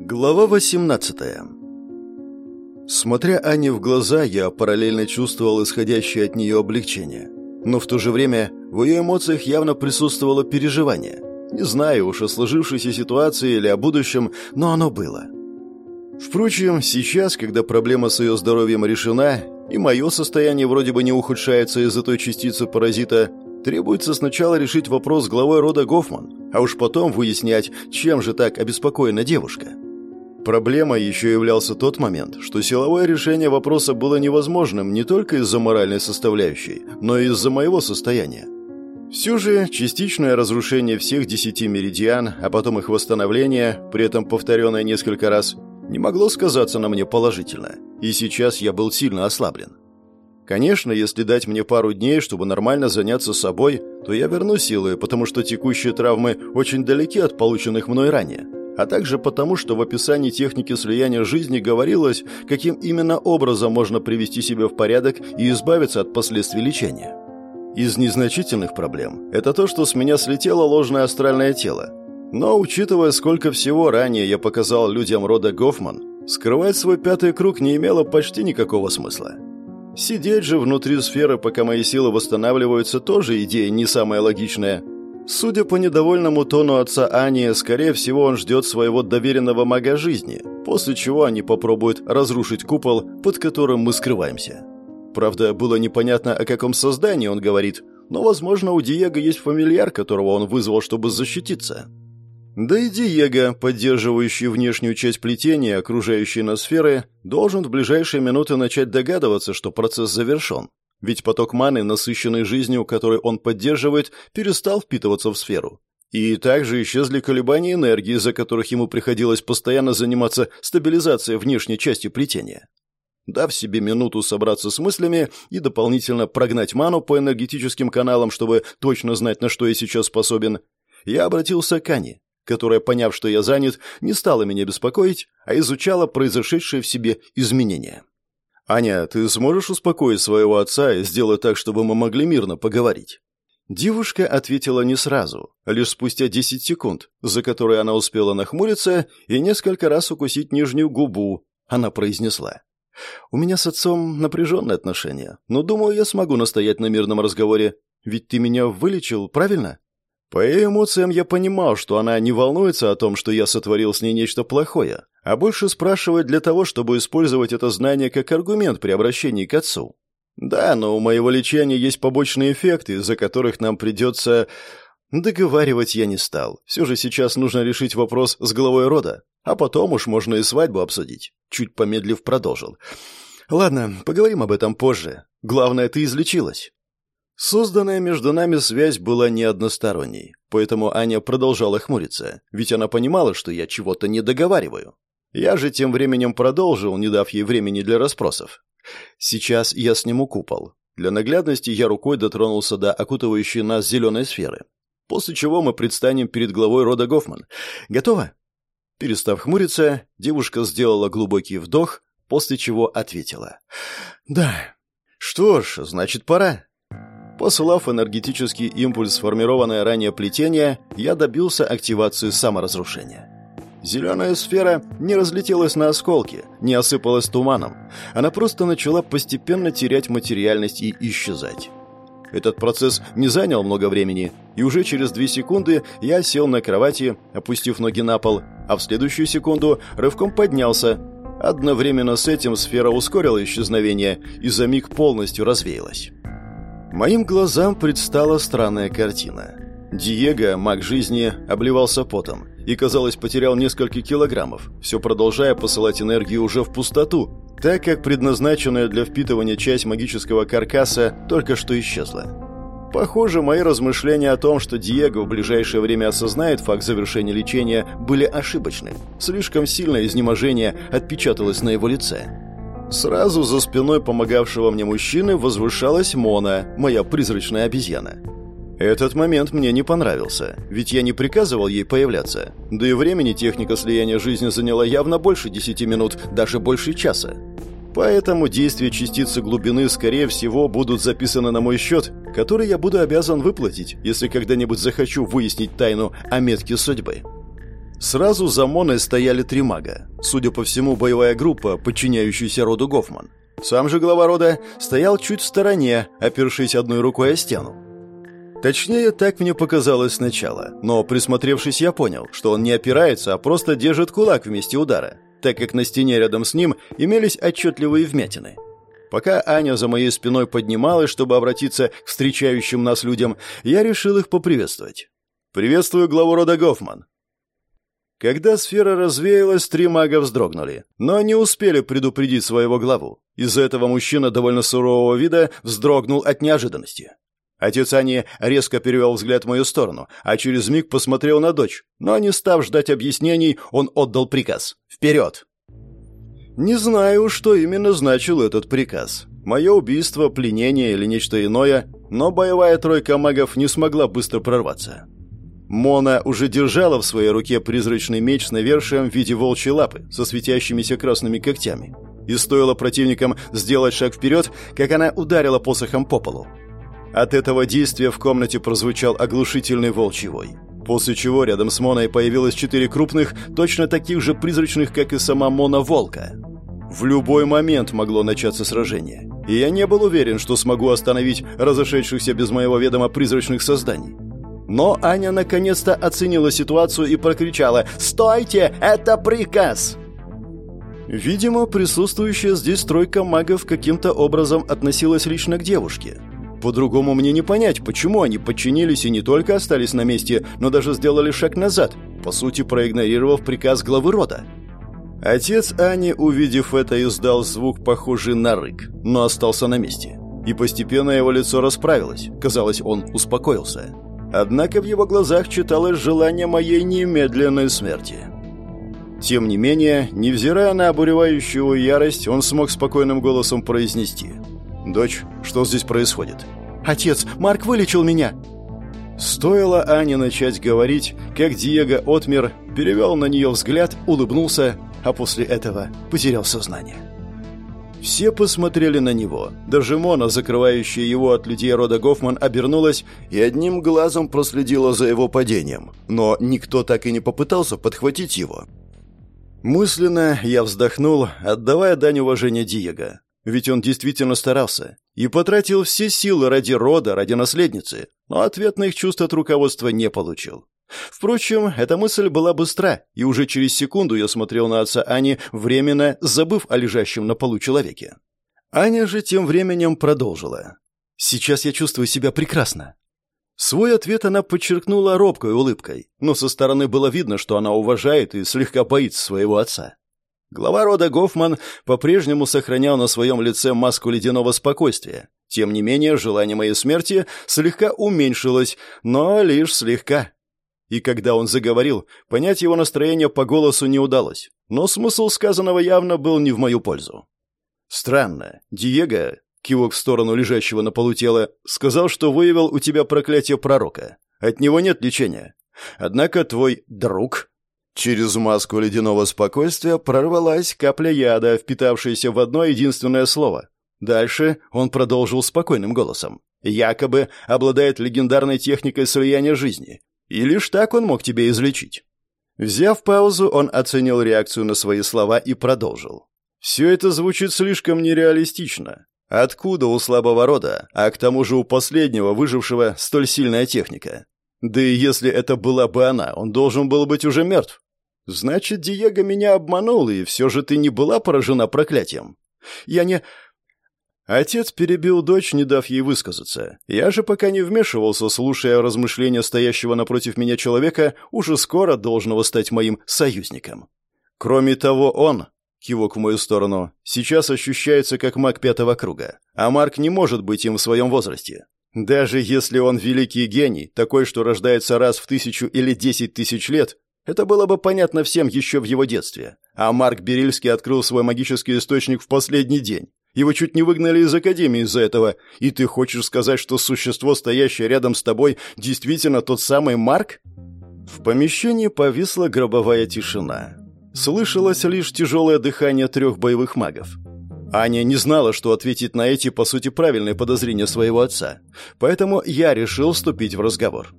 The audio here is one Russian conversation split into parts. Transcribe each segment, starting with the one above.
Глава 18 Смотря Ане в глаза, я параллельно чувствовал исходящее от нее облегчение. Но в то же время в ее эмоциях явно присутствовало переживание. Не знаю уж о сложившейся ситуации или о будущем, но оно было. Впрочем, сейчас, когда проблема с ее здоровьем решена, и мое состояние вроде бы не ухудшается из-за той частицы паразита, требуется сначала решить вопрос с главой рода Гофман, а уж потом выяснять, чем же так обеспокоена девушка. Проблемой еще являлся тот момент, что силовое решение вопроса было невозможным не только из-за моральной составляющей, но и из-за моего состояния. Все же частичное разрушение всех десяти меридиан, а потом их восстановление, при этом повторенное несколько раз, не могло сказаться на мне положительно, и сейчас я был сильно ослаблен. Конечно, если дать мне пару дней, чтобы нормально заняться собой, то я верну силы, потому что текущие травмы очень далеки от полученных мной ранее, а также потому, что в описании техники слияния жизни говорилось, каким именно образом можно привести себя в порядок и избавиться от последствий лечения. Из незначительных проблем это то, что с меня слетело ложное астральное тело, но, учитывая, сколько всего ранее я показал людям рода Гофман, скрывать свой пятый круг не имело почти никакого смысла. Сидеть же внутри сферы, пока мои силы восстанавливаются, тоже идея не самая логичная. Судя по недовольному тону отца Ани, скорее всего, он ждет своего доверенного мага жизни, после чего они попробуют разрушить купол, под которым мы скрываемся. Правда, было непонятно, о каком создании он говорит, но, возможно, у Диего есть фамильяр, которого он вызвал, чтобы защититься. Да и Диего, поддерживающий внешнюю часть плетения, окружающей нас сферы, должен в ближайшие минуты начать догадываться, что процесс завершен. Ведь поток маны, насыщенный жизнью, который он поддерживает, перестал впитываться в сферу. И также исчезли колебания энергии, из-за которых ему приходилось постоянно заниматься стабилизацией внешней части плетения. Дав себе минуту собраться с мыслями и дополнительно прогнать ману по энергетическим каналам, чтобы точно знать, на что я сейчас способен, я обратился к Ане, которая, поняв, что я занят, не стала меня беспокоить, а изучала произошедшие в себе изменения. «Аня, ты сможешь успокоить своего отца и сделать так, чтобы мы могли мирно поговорить?» Девушка ответила не сразу, лишь спустя 10 секунд, за которые она успела нахмуриться и несколько раз укусить нижнюю губу. Она произнесла. «У меня с отцом напряженные отношения, но, думаю, я смогу настоять на мирном разговоре. Ведь ты меня вылечил, правильно?» По ее эмоциям я понимал, что она не волнуется о том, что я сотворил с ней нечто плохое, а больше спрашивает для того, чтобы использовать это знание как аргумент при обращении к отцу. Да, но у моего лечения есть побочные эффекты, из-за которых нам придется... Договаривать я не стал. Все же сейчас нужно решить вопрос с главой рода, а потом уж можно и свадьбу обсудить. Чуть помедлив продолжил. Ладно, поговорим об этом позже. Главное, ты излечилась. Созданная между нами связь была не односторонней, поэтому Аня продолжала хмуриться, ведь она понимала, что я чего-то не договариваю. Я же тем временем продолжил, не дав ей времени для расспросов. Сейчас я сниму купол. Для наглядности я рукой дотронулся до окутывающей нас зеленой сферы. После чего мы предстанем перед главой рода Гофман. Готово? Перестав хмуриться, девушка сделала глубокий вдох, после чего ответила. «Да». «Что ж, значит, пора». Посылав энергетический импульс, сформированное ранее плетение, я добился активации саморазрушения. Зеленая сфера не разлетелась на осколки, не осыпалась туманом. Она просто начала постепенно терять материальность и исчезать. Этот процесс не занял много времени, и уже через две секунды я сел на кровати, опустив ноги на пол, а в следующую секунду рывком поднялся. Одновременно с этим сфера ускорила исчезновение и за миг полностью развеялась. Моим глазам предстала странная картина. Диего, маг жизни, обливался потом и, казалось, потерял несколько килограммов, все продолжая посылать энергию уже в пустоту, так как предназначенная для впитывания часть магического каркаса только что исчезла. Похоже, мои размышления о том, что Диего в ближайшее время осознает факт завершения лечения, были ошибочны. Слишком сильное изнеможение отпечаталось на его лице. Сразу за спиной помогавшего мне мужчины возвышалась Мона, моя призрачная обезьяна. Этот момент мне не понравился, ведь я не приказывал ей появляться. Да и времени техника слияния жизни заняла явно больше десяти минут, даже больше часа. Поэтому действия частицы глубины, скорее всего, будут записаны на мой счет, который я буду обязан выплатить, если когда-нибудь захочу выяснить тайну о метке судьбы. Сразу за Моной стояли три мага. Судя по всему, боевая группа, подчиняющаяся роду Гофман. Сам же глава рода стоял чуть в стороне, опершись одной рукой о стену. Точнее, так мне показалось сначала, но присмотревшись, я понял, что он не опирается, а просто держит кулак вместе удара, так как на стене рядом с ним имелись отчетливые вмятины. Пока Аня за моей спиной поднималась, чтобы обратиться к встречающим нас людям, я решил их поприветствовать. «Приветствую главу рода Гофман. Когда сфера развеялась, три мага вздрогнули, но не успели предупредить своего главу. Из-за этого мужчина довольно сурового вида вздрогнул от неожиданности. Отец Ани резко перевел взгляд в мою сторону, а через миг посмотрел на дочь, но не став ждать объяснений, он отдал приказ «Вперед!». Не знаю, что именно значил этот приказ. Мое убийство, пленение или нечто иное, но боевая тройка магов не смогла быстро прорваться. Мона уже держала в своей руке призрачный меч с навершием в виде волчьей лапы со светящимися красными когтями. И стоило противникам сделать шаг вперед, как она ударила посохом по полу. От этого действия в комнате прозвучал оглушительный волчий вой. После чего рядом с Моной появилось четыре крупных, точно таких же призрачных, как и сама Мона Волка. В любой момент могло начаться сражение, и я не был уверен, что смогу остановить разошедшихся без моего ведома призрачных созданий. Но Аня наконец-то оценила ситуацию и прокричала «Стойте! Это приказ!» Видимо, присутствующая здесь тройка магов каким-то образом относилась лично к девушке. По-другому мне не понять, почему они подчинились и не только остались на месте, но даже сделали шаг назад, по сути проигнорировав приказ главы рода. Отец Ани, увидев это, издал звук, похожий на рык, но остался на месте. И постепенно его лицо расправилось. Казалось, он успокоился. Однако в его глазах читалось желание моей немедленной смерти. Тем не менее, невзирая на обуревающую ярость, он смог спокойным голосом произнести. «Дочь, что здесь происходит?» «Отец, Марк вылечил меня!» Стоило Ане начать говорить, как Диего отмер, перевел на нее взгляд, улыбнулся, а после этого потерял сознание. Все посмотрели на него. Даже Мона, закрывающая его от людей рода Гофман, обернулась и одним глазом проследила за его падением. Но никто так и не попытался подхватить его. Мысленно я вздохнул, отдавая дань уважения Диего. Ведь он действительно старался и потратил все силы ради рода, ради наследницы, но ответных чувств от руководства не получил. Впрочем, эта мысль была быстра, и уже через секунду я смотрел на отца Ани, временно забыв о лежащем на полу человеке. Аня же тем временем продолжила. «Сейчас я чувствую себя прекрасно». Свой ответ она подчеркнула робкой улыбкой, но со стороны было видно, что она уважает и слегка боится своего отца. Глава рода Гофман по-прежнему сохранял на своем лице маску ледяного спокойствия. Тем не менее, желание моей смерти слегка уменьшилось, но лишь слегка. И когда он заговорил, понять его настроение по голосу не удалось. Но смысл сказанного явно был не в мою пользу. «Странно. Диего, кивок в сторону лежащего на полу тела, сказал, что выявил у тебя проклятие пророка. От него нет лечения. Однако твой друг...» Через маску ледяного спокойствия прорвалась капля яда, впитавшаяся в одно единственное слово. Дальше он продолжил спокойным голосом. «Якобы обладает легендарной техникой слияния жизни. И лишь так он мог тебя излечить. Взяв паузу, он оценил реакцию на свои слова и продолжил. «Все это звучит слишком нереалистично. Откуда у слабого рода, а к тому же у последнего выжившего столь сильная техника? Да и если это была бы она, он должен был быть уже мертв. Значит, Диего меня обманул, и все же ты не была поражена проклятием. Я не... Отец перебил дочь, не дав ей высказаться. Я же пока не вмешивался, слушая размышления стоящего напротив меня человека, уже скоро должного стать моим союзником. Кроме того, он, кивок в мою сторону, сейчас ощущается как маг пятого круга, а Марк не может быть им в своем возрасте. Даже если он великий гений, такой, что рождается раз в тысячу или десять тысяч лет, это было бы понятно всем еще в его детстве. А Марк Берильский открыл свой магический источник в последний день. Его чуть не выгнали из академии из-за этого. И ты хочешь сказать, что существо, стоящее рядом с тобой, действительно тот самый Марк? В помещении повисла гробовая тишина. Слышалось лишь тяжелое дыхание трех боевых магов. Аня не знала, что ответить на эти, по сути, правильные подозрения своего отца. Поэтому я решил вступить в разговор.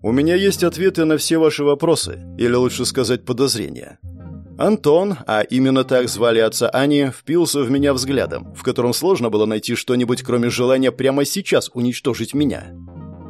У меня есть ответы на все ваши вопросы, или лучше сказать подозрения. Антон, а именно так звали отца Ани, впился в меня взглядом, в котором сложно было найти что-нибудь, кроме желания прямо сейчас уничтожить меня.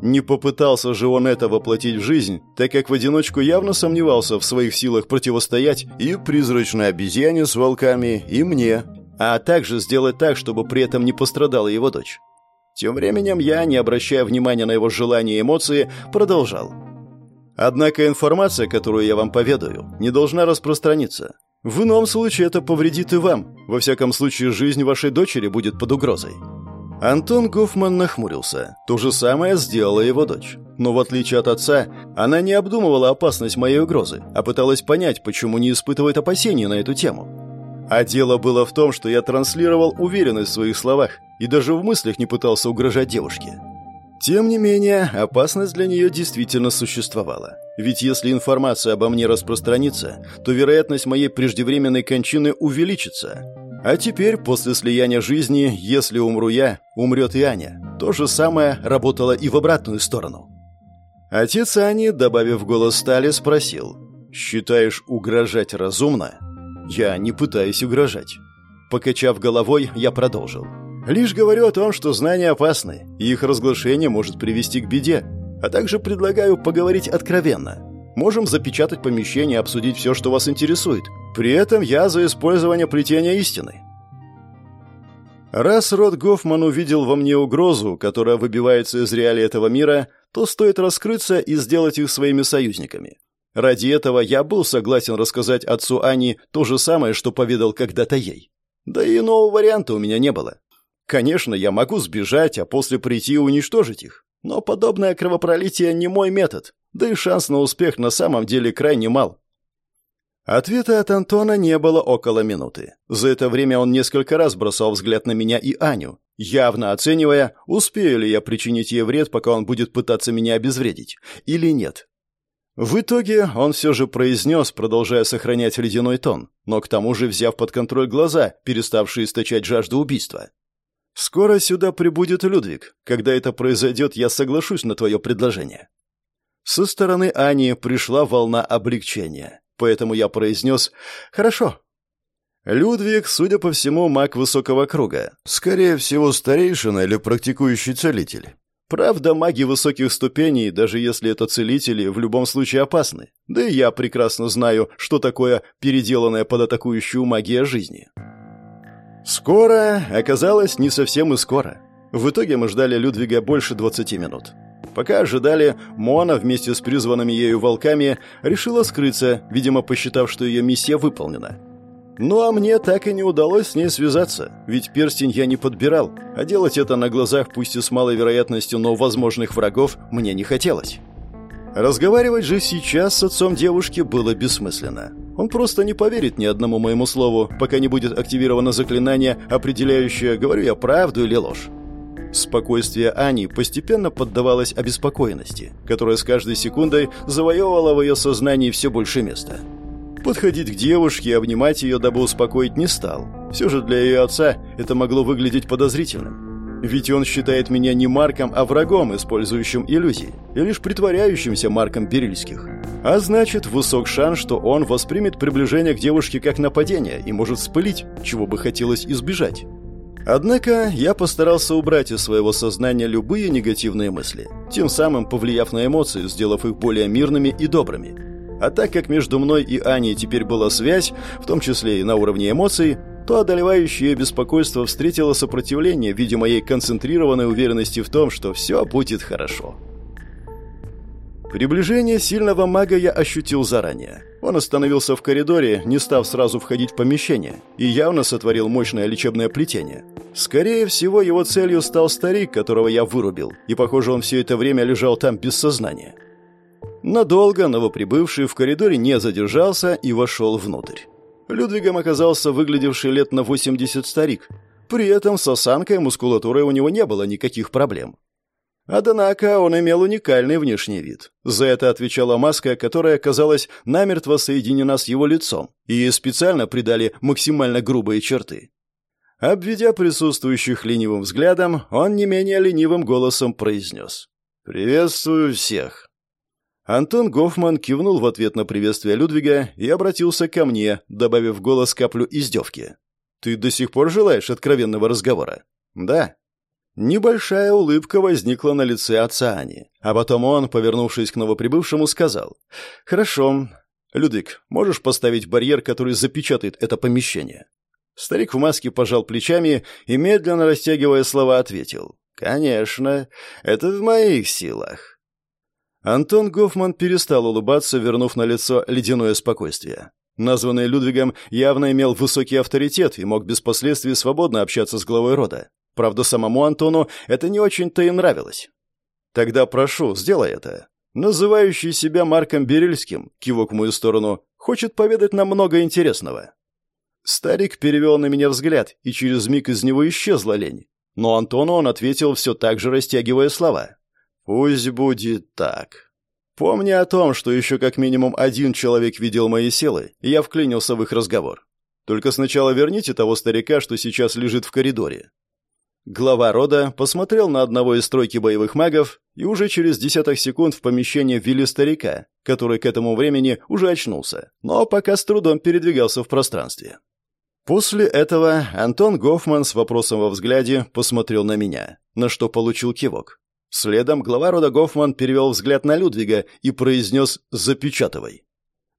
Не попытался же он это воплотить в жизнь, так как в одиночку явно сомневался в своих силах противостоять и призрачной обезьяне с волками, и мне, а также сделать так, чтобы при этом не пострадала его дочь. Тем временем я, не обращая внимания на его желания и эмоции, продолжал. Однако информация, которую я вам поведаю, не должна распространиться. В ином случае это повредит и вам. Во всяком случае, жизнь вашей дочери будет под угрозой. Антон Гофман нахмурился. То же самое сделала его дочь. Но в отличие от отца, она не обдумывала опасность моей угрозы, а пыталась понять, почему не испытывает опасений на эту тему. А дело было в том, что я транслировал уверенность в своих словах и даже в мыслях не пытался угрожать девушке. Тем не менее, опасность для нее действительно существовала. Ведь если информация обо мне распространится, то вероятность моей преждевременной кончины увеличится. А теперь, после слияния жизни, если умру я, умрет и Аня. То же самое работало и в обратную сторону. Отец Ани, добавив голос стали, спросил, «Считаешь угрожать разумно?» Я не пытаюсь угрожать. Покачав головой, я продолжил. Лишь говорю о том, что знания опасны, и их разглашение может привести к беде. А также предлагаю поговорить откровенно. Можем запечатать помещение и обсудить все, что вас интересует. При этом я за использование плетения истины. Раз Рот Гофман увидел во мне угрозу, которая выбивается из реалий этого мира, то стоит раскрыться и сделать их своими союзниками. Ради этого я был согласен рассказать отцу Ани то же самое, что поведал когда-то ей. Да и иного варианта у меня не было. Конечно, я могу сбежать, а после прийти и уничтожить их. Но подобное кровопролитие не мой метод, да и шанс на успех на самом деле крайне мал. Ответа от Антона не было около минуты. За это время он несколько раз бросал взгляд на меня и Аню, явно оценивая, успею ли я причинить ей вред, пока он будет пытаться меня обезвредить, или нет. В итоге он все же произнес, продолжая сохранять ледяной тон, но к тому же взяв под контроль глаза, переставшие источать жажду убийства. «Скоро сюда прибудет Людвиг. Когда это произойдет, я соглашусь на твое предложение». Со стороны Ани пришла волна облегчения, поэтому я произнес «Хорошо». Людвиг, судя по всему, маг высокого круга. Скорее всего, старейшина или практикующий целитель. Правда, маги высоких ступеней, даже если это целители, в любом случае опасны. Да и я прекрасно знаю, что такое переделанная под атакующую магия жизни. Скоро оказалось не совсем и скоро. В итоге мы ждали Людвига больше 20 минут. Пока ожидали, Мона вместе с призванными ею волками решила скрыться, видимо, посчитав, что ее миссия выполнена. Ну а мне так и не удалось с ней связаться, ведь перстень я не подбирал, а делать это на глазах, пусть и с малой вероятностью, но возможных врагов, мне не хотелось. Разговаривать же сейчас с отцом девушки было бессмысленно. Он просто не поверит ни одному моему слову, пока не будет активировано заклинание, определяющее, говорю я правду или ложь. Спокойствие Ани постепенно поддавалось обеспокоенности, которая с каждой секундой завоевывала в ее сознании все больше места. Подходить к девушке и обнимать ее, дабы успокоить, не стал. Все же для ее отца это могло выглядеть подозрительным. Ведь он считает меня не Марком, а врагом, использующим иллюзии, и лишь притворяющимся Марком Берильских. А значит, высок шанс, что он воспримет приближение к девушке как нападение и может спылить, чего бы хотелось избежать. Однако я постарался убрать из своего сознания любые негативные мысли, тем самым повлияв на эмоции, сделав их более мирными и добрыми. А так как между мной и Аней теперь была связь, в том числе и на уровне эмоций, то одолевающее беспокойство встретило сопротивление в виде моей концентрированной уверенности в том, что все будет хорошо. Приближение сильного мага я ощутил заранее. Он остановился в коридоре, не став сразу входить в помещение, и явно сотворил мощное лечебное плетение. Скорее всего, его целью стал старик, которого я вырубил, и, похоже, он все это время лежал там без сознания. Надолго новоприбывший в коридоре не задержался и вошел внутрь. Людвигом оказался выглядевший лет на 80 старик. При этом с осанкой и мускулатурой у него не было никаких проблем. Однако он имел уникальный внешний вид. За это отвечала маска, которая, казалось, намертво соединена с его лицом, и специально придали максимально грубые черты. Обведя присутствующих ленивым взглядом, он не менее ленивым голосом произнес. «Приветствую всех. Антон Гофман кивнул в ответ на приветствие Людвига и обратился ко мне, добавив голос каплю издевки. «Ты до сих пор желаешь откровенного разговора?» «Да». Небольшая улыбка возникла на лице отца Ани, а потом он, повернувшись к новоприбывшему, сказал. «Хорошо. Людвиг, можешь поставить барьер, который запечатает это помещение?» Старик в маске пожал плечами и, медленно растягивая слова, ответил. «Конечно, это в моих силах». Антон Гофман перестал улыбаться, вернув на лицо ледяное спокойствие. Названный Людвигом явно имел высокий авторитет и мог без последствий свободно общаться с главой рода. Правда, самому Антону это не очень-то и нравилось. «Тогда прошу, сделай это». Называющий себя Марком Берельским, кивок в мою сторону, хочет поведать нам много интересного. Старик перевел на меня взгляд, и через миг из него исчезла лень. Но Антону он ответил все так же, растягивая слова. «Пусть будет так». Помня о том, что еще как минимум один человек видел мои силы, я вклинился в их разговор. «Только сначала верните того старика, что сейчас лежит в коридоре». Глава рода посмотрел на одного из стройки боевых магов, и уже через десяток секунд в помещение ввели старика, который к этому времени уже очнулся, но пока с трудом передвигался в пространстве. После этого Антон Гофман с вопросом во взгляде посмотрел на меня, на что получил кивок. Следом глава рода Гофман перевел взгляд на Людвига и произнес «запечатывай».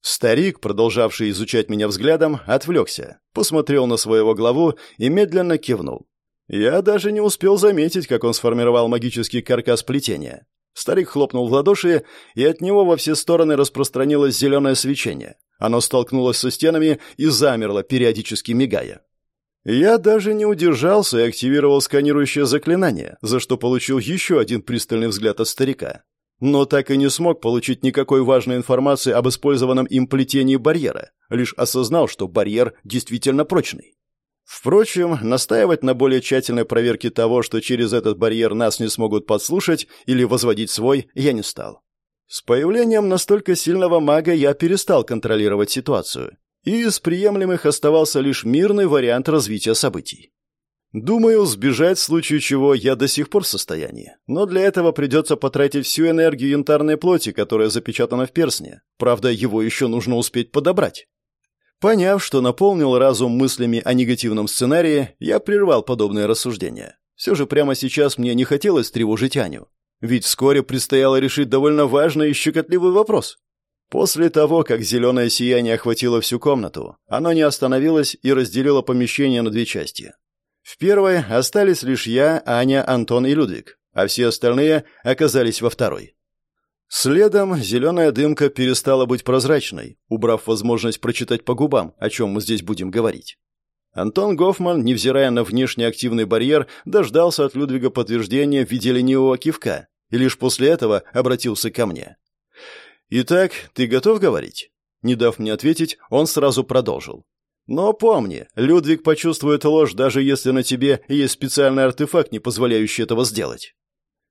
Старик, продолжавший изучать меня взглядом, отвлекся, посмотрел на своего главу и медленно кивнул. Я даже не успел заметить, как он сформировал магический каркас плетения. Старик хлопнул в ладоши, и от него во все стороны распространилось зеленое свечение. Оно столкнулось со стенами и замерло, периодически мигая. Я даже не удержался и активировал сканирующее заклинание, за что получил еще один пристальный взгляд от старика. Но так и не смог получить никакой важной информации об использованном им плетении барьера, лишь осознал, что барьер действительно прочный. Впрочем, настаивать на более тщательной проверке того, что через этот барьер нас не смогут подслушать или возводить свой, я не стал. С появлением настолько сильного мага я перестал контролировать ситуацию, и из приемлемых оставался лишь мирный вариант развития событий. Думаю, сбежать в случае чего я до сих пор в состоянии, но для этого придется потратить всю энергию янтарной плоти, которая запечатана в персне. Правда, его еще нужно успеть подобрать. Поняв, что наполнил разум мыслями о негативном сценарии, я прервал подобные рассуждения. Все же прямо сейчас мне не хотелось тревожить Аню. Ведь вскоре предстояло решить довольно важный и щекотливый вопрос. После того, как зеленое сияние охватило всю комнату, оно не остановилось и разделило помещение на две части. В первой остались лишь я, Аня, Антон и Людвиг, а все остальные оказались во второй. Следом зеленая дымка перестала быть прозрачной, убрав возможность прочитать по губам, о чем мы здесь будем говорить. Антон Гофман, невзирая на внешне активный барьер, дождался от Людвига подтверждения в виде ленивого кивка и лишь после этого обратился ко мне. «Итак, ты готов говорить?» Не дав мне ответить, он сразу продолжил. «Но помни, Людвиг почувствует ложь, даже если на тебе есть специальный артефакт, не позволяющий этого сделать».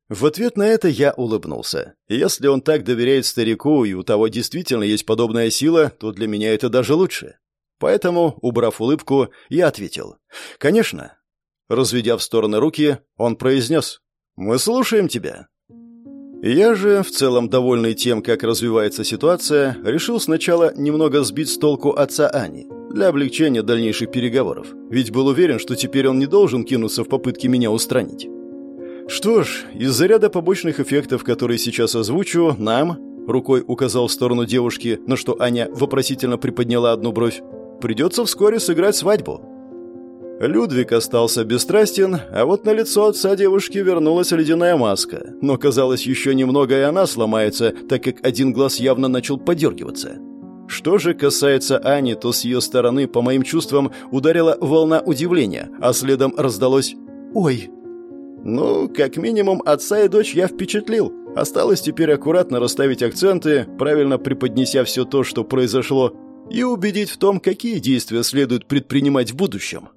В ответ на это я улыбнулся. Если он так доверяет старику, и у того действительно есть подобная сила, то для меня это даже лучше. Поэтому, убрав улыбку, я ответил. «Конечно». Разведя в стороны руки, он произнес. «Мы слушаем тебя». Я же, в целом довольный тем, как развивается ситуация, решил сначала немного сбить с толку отца Ани для облегчения дальнейших переговоров, ведь был уверен, что теперь он не должен кинуться в попытке меня устранить. Что ж, из-за ряда побочных эффектов, которые сейчас озвучу, нам, рукой указал в сторону девушки, на что Аня вопросительно приподняла одну бровь, придется вскоре сыграть свадьбу. Людвиг остался бесстрастен, а вот на лицо отца девушки вернулась ледяная маска. Но, казалось, еще немного и она сломается, так как один глаз явно начал подергиваться. Что же касается Ани, то с ее стороны, по моим чувствам, ударила волна удивления, а следом раздалось «Ой!». Ну, как минимум, отца и дочь я впечатлил. Осталось теперь аккуратно расставить акценты, правильно преподнеся все то, что произошло, и убедить в том, какие действия следует предпринимать в будущем.